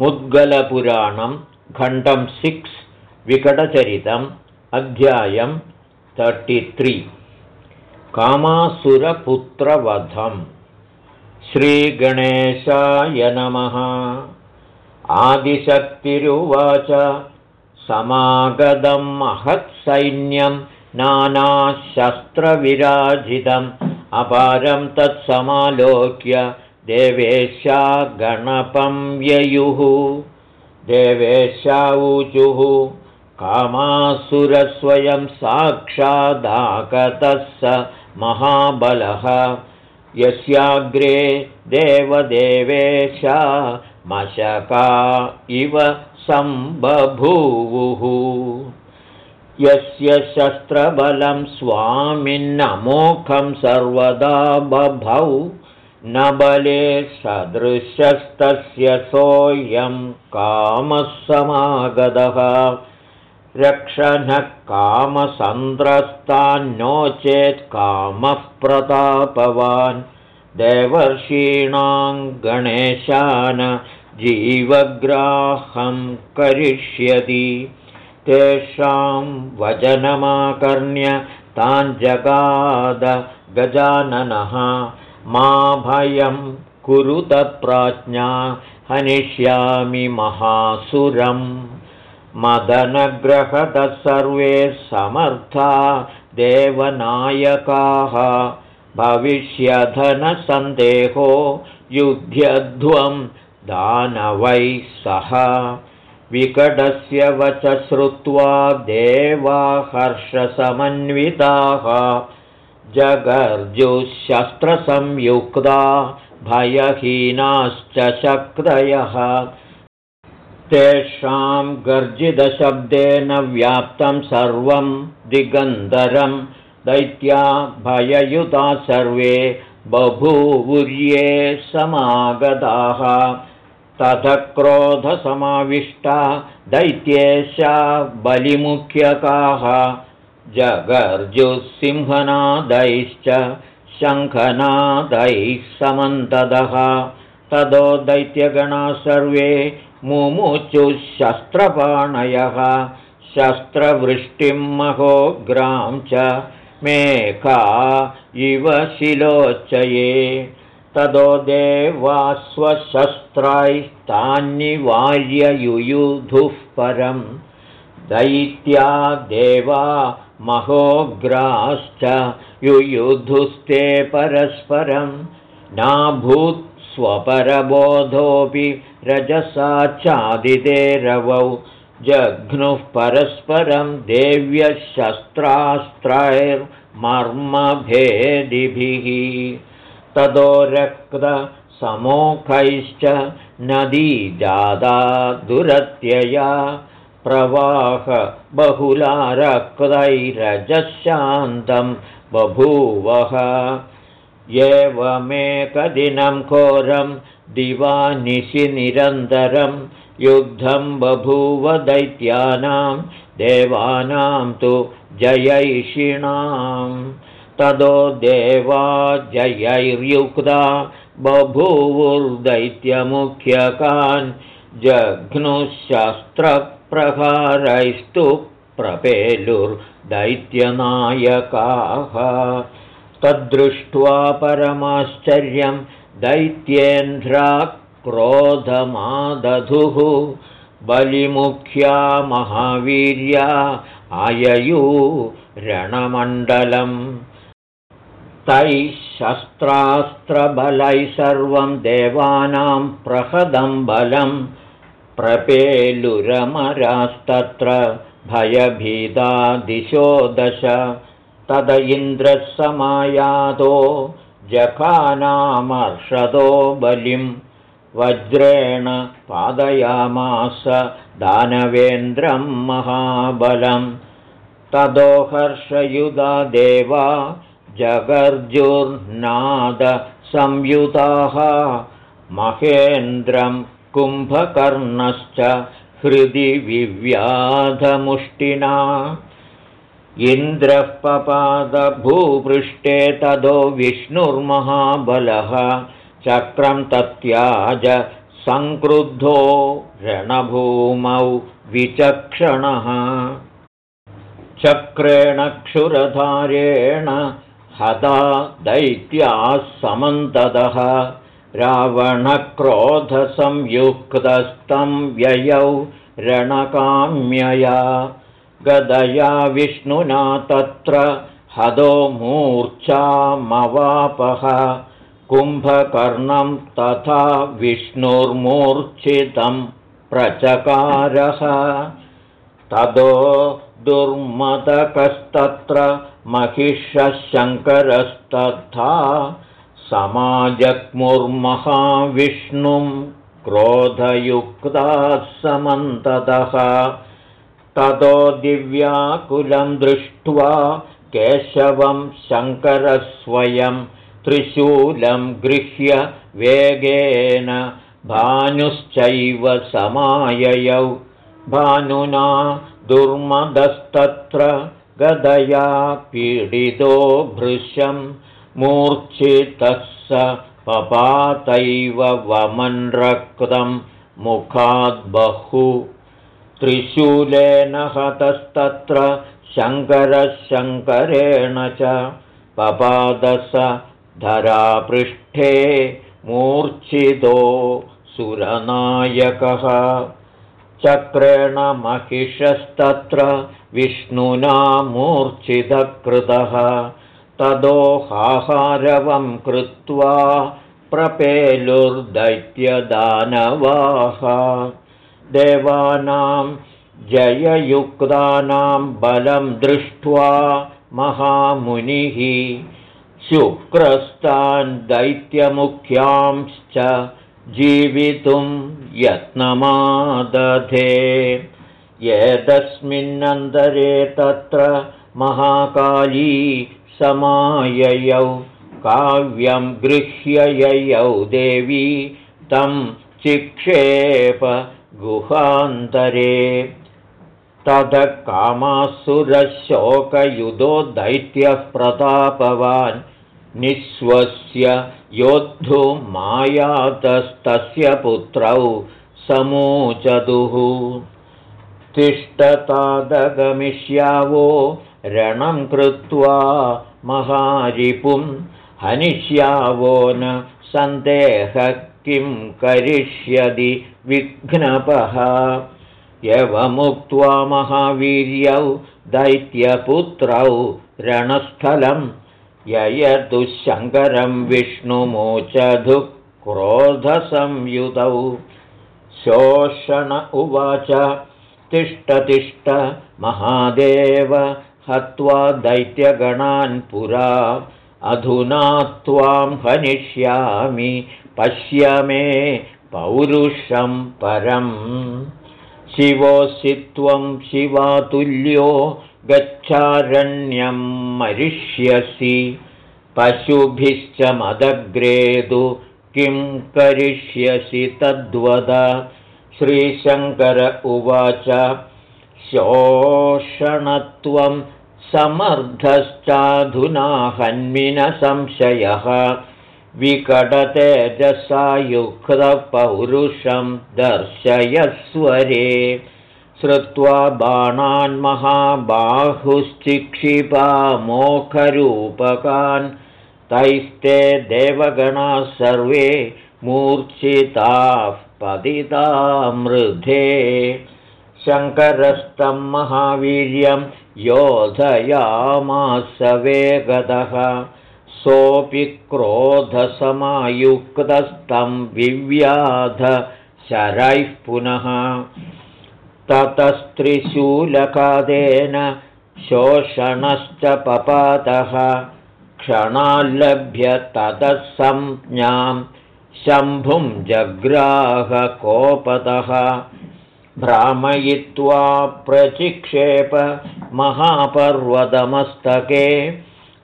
मुद्गलपुराणं खण्डं सिक्स् विकटचरितम् अध्यायं तर्टित्रि कामासुरपुत्रवधम्। श्रीगणेशाय नमः। आदिशक्तिरुवाच। समागतं महत्सैन्यं नानाशस्त्रविराजितम्। अपारं तत्समालोक्य देवेशा गणपं ययुः। देवेशाऊचुः कामासुरस्वयं साक्षादागतः स महाबलः। यस्याग्रे देवदेवेशा मशका इव सम्बभूवुः। यस्य शस्त्रबलं स्वामिन्नमोखं सर्वदा बभौ न बले सदृशस्तस्य सोऽयं कामः समागतः रक्षणः कामसन्द्रस्तान्नो चेत् कामः प्रतापवान् देवर्षीणां गणेशान् जीवग्राहं करिष्यति। तेषां वचनमाकर्ण्य ताञ्जगाद गजाननः मा भयं कुरुतप्राज्ञा हनिष्यामि महासुरम्। मदनग्रहतः सर्वे समर्था देवनायकाः। भविष्यधनसन्देहो युध्यध्वं दानवैः सह। विकटस्य वच श्रुत्वा देवा हर्षसमन्विताः जगर्जुशस्त्रसंयुक्ता भयहीनाश्च शक्तयः। तेषां गर्जितशब्देन व्याप्तं सर्वं दिगन्धरं दैत्या भययुता सर्वे बभूवुर्ये समागताः। तथ क्रोधसमाविष्टा दैत्येशा बलिमुख्यकाः जगर्जुसिंहनादैश्च शङ्खनादैः समन्तदः तदो दैत्यगणा सर्वे मुमुचुशस्त्रपाणयः। शस्त्रवृष्टिं महोग्रां च मेघा इव शिलोच्चये। तदो देवा युयुधुः परं दैत्या देवा महोग्राश्च युयुधुस्ते परस्परं। नाभूत् स्वपरबोधोऽपि रजसा चादिते रवौ जघ्नुः परस्परं देव्यशस्त्रास्त्रैर्मर्मभेदिभिः। ततो रक्तसमोखैश्च नदी जादा दुरत्यया प्रवाह बहुलारक्तैरजशान्तं बभूवः। एवमेकदिनं घोरं दिवानिशि निरन्तरं युद्धं बभूव दैत्यानां देवानां तु जयैषिणां तदो देवा जयैर्युक्ता बभूवुर्दैत्यमुख्यकान् जघ्नुशस्त्रप्रहारैस्तु प्रपेलुर्दैत्यनायकाः। तद्दृष्ट्वा परमाश्चर्यं दैत्येन्द्राक्रोधमादधुः। बलिमुख्या महावीर्या आययू रणमण्डलम्। तैः शस्त्रास्त्रबलैः सर्वं देवानां प्रहदं बलं प्रपेलुरमरास्तत्र भयभीता दिशो। दश तद इन्द्रः समायातो जखानामर्षदो बलिं। वज्रेण पादयामास दानवेन्द्रं महाबलं। तदो हर्षयुधा देवा जगर्जुर्नादसंयुताः महेन्द्रं कुम्भकर्णश्च हृदि विव्याधमुष्टिना। इन्द्रः पपादभूपृष्ठे तदो विष्णुर्महाबलः चक्रं तत्याज सङ्क्रुद्धो रणभूमौ विचक्षणः। चक्रेण क्षुरधारेण हता दैत्याः समन्ततः रावणक्रोधसंयुक्तस्तं व्ययौ रणकाम्यया। गदया विष्णुना तत्र हदो मूर्च्छामवापः। कुम्भकर्णं तथा विष्णुर्मूर्च्छितं प्रचकारः। तदो दुर्मदकस्तत्र महिषशङ्करस्तथा समाजग्मुर्महाविष्णुं क्रोधयुक्ताः समन्ततः ततो दिव्याकुलं दृष्ट्वा केशवं शङ्करस्वयं त्रिशूलं गृह्य वेगेन भानुश्चैव समाययौ। भानुना दुर्मदस्तत्र गदया पीडितो भृशं मूर्च्छितः स पपातैव वमन्रक्तं मुखाद्बहु त्रिशूलेन हतस्तत्र शङ्करेण च पपादस धरापृष्ठे मूर्च्छितो सुरनायकः। चक्रेण महिषस्तत्र विष्णुना मूर्च्छितकृतः तदोहाहारवं कृत्वा प्रपेलुर्दैत्यदानवाः। देवानां जययुक्तानां बलं दृष्ट्वा महामुनिः शुक्रस्तान् दैत्यमुख्यांश्च जीवितुं यत्नमादधे। एतस्मिन्नन्तरे तत्र महाकाली समाययौ काव्यं गृह्य देवी तं चिक्षेप गुहान्तरे। ततः कामासुरशोकयुधो दैत्यः प्रतापवान् निःस्वस्य योद्धुमायातस्तस्य पुत्रौ समूचतुः तिष्ठतादगमिष्यावो रणं कृत्वा महारिपुं हनिष्यावो न सन्देहः किं करिष्यति विघ्नपः। यवमुक्त्वा महावीर्यौ दैत्यपुत्रौ रणस्थलं ययदुःशङ्करं विष्णुमोचधुः क्रोधसंयुतौ। शोषण उवाच तिष्ठतिष्ठ महादेव हत्वा दैत्यगणान् पुरा अधुना त्वां हनिष्यामि पश्य मे पौरुषं परम्। शिवोऽसि त्वं शिवातुल्यो गच्छारण्यं मरिष्यसि। पशुभिश्च मदग्रेदु किं करिष्यसि तद्वद? श्रीशङ्कर उवाच शोषणत्वं समर्थश्चाधुना हन्मिनसंशयः विकटतेजसा युक्तपौरुषं दर्शयस्वरे। श्रुत्वा बाणान्महाबाहुश्चिक्षिपामोखरूपकान् तैस्ते देवगणाः सर्वे मूर्च्छिताः पतिता मृधे शङ्करस्तं महावीर्यं योधयामास वेगतः सोऽपि क्रोधसमायुक्तस्तं विव्याध शरैः पुनः। ततस्त्रिशूलकादेन शोषणश्च पपातः। क्षणाल्लभ्य ततः संज्ञां शम्भुं जग्राहकोपतः भ्रामयित्वा प्रचिक्षेप महापर्वतमस्तके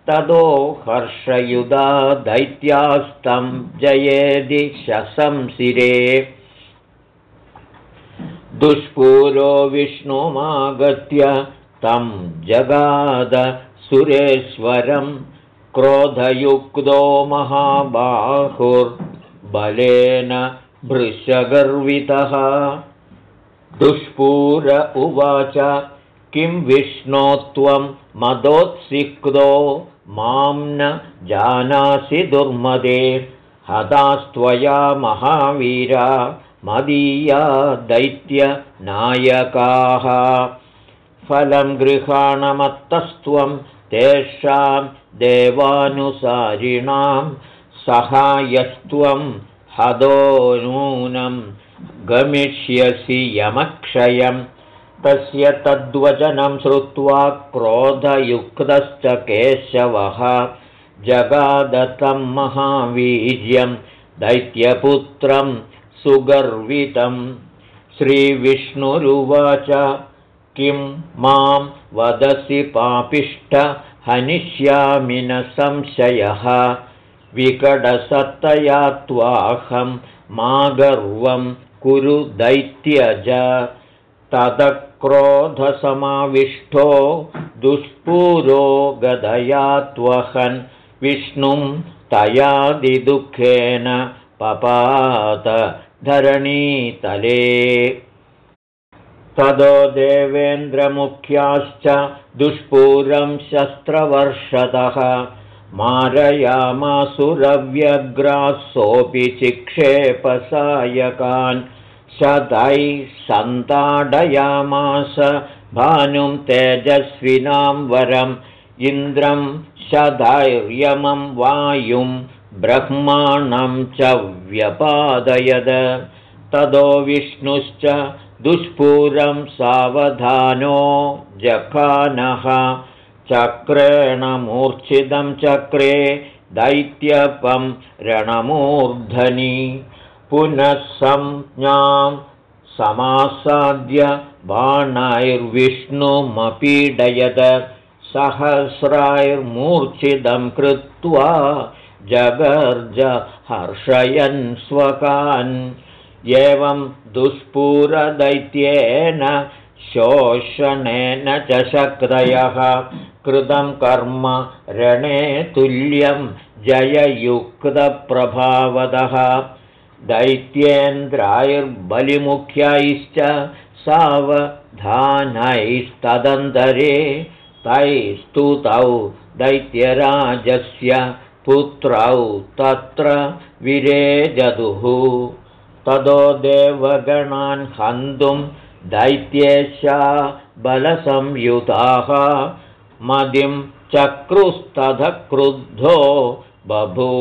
तदो हर्षयुधा दैत्यास्तं जयेदि शशंसिरे। दुष्पूरो विष्णुमागत्य तं जगाद सुरेश्वरं क्रोधयुक्तो महाबाहुर्बलेन भृशगर्वितः दुष्पूर उवाच किं विष्णो त्वं मदोत्सिक्तो मां न जानासि दुर्मदे। हतास्त्वया महावीरा मदीया दैत्यनायकाः। फलं गृहाणमत्तस्त्वं तेषां देवानुसारिणां सहायस्त्वं हदो नूनं गमिष्यसि यमक्षयं तस्य तद्वचनं श्रुत्वा क्रोधयुक्तश्च केशवः जगादतं महावीर्यं दैत्यपुत्रं सुगर्वितं श्रीविष्णुरुवाच किं मां वदसि पापिष्ट हनिष्यामि न संशयः। विकटसत्तया त्वाहं मा गर्वं कुरु दैत्यज। तदक्रोधसमाविष्टो दुष्पूरो गदया त्वहन्। विष्णुं तयादिदुःखेन पपात धरणीतले। तदो देवेन्द्रमुख्याश्च दुष्पूरं शस्त्रवर्षतः मारयामासुरव्यग्रासोऽपि चिक्षेपसायकान् शतैः सन्ताडयामास भानुं तेजस्विनां वरम् इन्द्रं शधैर्यमं वायुं ब्रह्माणं च व्यपादयद। तदो विष्णुश्च दुष्पूरं सावधानो जखानः चक्रेण मूर्च्छितं चक्रे दैत्यपं रणमूर्धनि पुनः संज्ञां समासाद्य बाणैर्विष्णुमपीडयद सहस्रायर्मूर्च्छितं कृत्वा जगर्ज हर्षयन् स्वकान् एवं दुष्पूरदैत्येन शोषणेन च शक्रयः कृतं कर्म रणे तुल्यं जययुक्तप्रभावदः। दैत्येन्द्रायुर्बलिमुख्यैश्च सावधानैस्तदन्तरे तैस्तुतौ दैत्यराजस्य पुत्रौ तत्र विरेजदुः। तदो देवगणान् हन्तुं दैत्येशा बलसंयुताः मदिं चक्रुस्तथ क्रुद्धो बभूवद्विरदाननः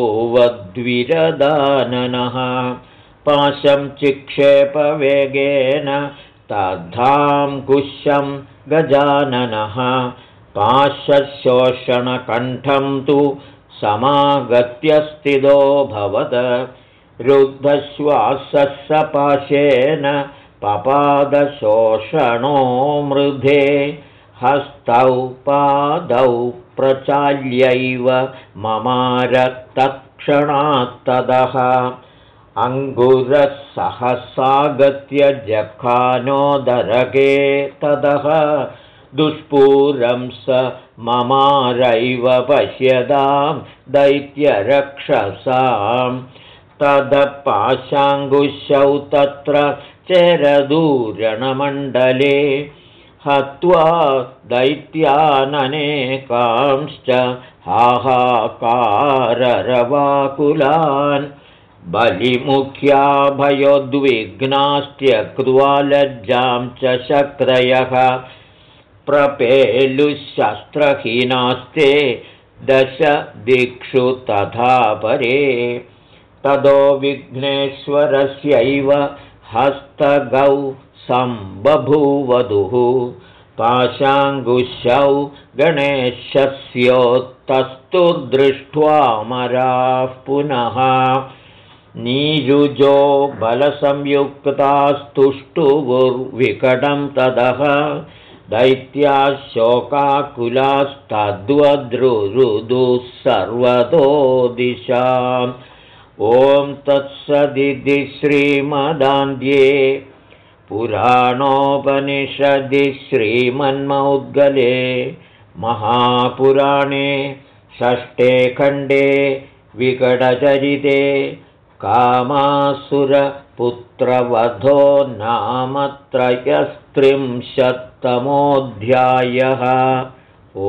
पाशं चिक्षेपवेगेन तद्धां गजाननः पाशशोषणकण्ठं तु समागत्यस्थितोऽभवत् रुद्धश्वासपाशेन पपादशोषणो मृधे हस्तौ पादौ प्रचाल्यैव ममारतत्क्षणात्तदः अङ्गुरः सहसागत्य जखानोदरगे तदः। दुष्पूरं स ममारैव पश्यतां दैत्यरक्षसाम्। तदपाशाङ्गुशौ तत्र चरदूरणमण्डले हत्वा दैत्याननेकांश्च हाहाकाररवाकुलान् बलिमुख्या भयोद्विघ्नास्त्यक्त्वा लज्जां च शक्रयः प्रपेलुशस्त्रहीनास्ते दश दिक्षु तथा परे। तदो विघ्नेश्वरस्यैव हस्तगौ सम्बभूवधुः पाशाङ्गुशौ गणेशस्योत्तस्तुर्दृष्ट्वामराः पुनः। नीरुजो बलसंयुक्तास्तुष्टुवुर्विकटं तदः दैत्याशोकाकुलास्तद्वद्रुरुदुः सर्वतो दिशाम् ॐ तत्सदिति श्रीमदान्ध्ये पुराणोपनिषदि श्रीमन्मौद्गले महापुराणे षष्ठे खण्डे विकटचरिते कामासुरवधे पुत्रवधो नाम त्रयस्त्रिंशत्तमोऽध्यायः ओ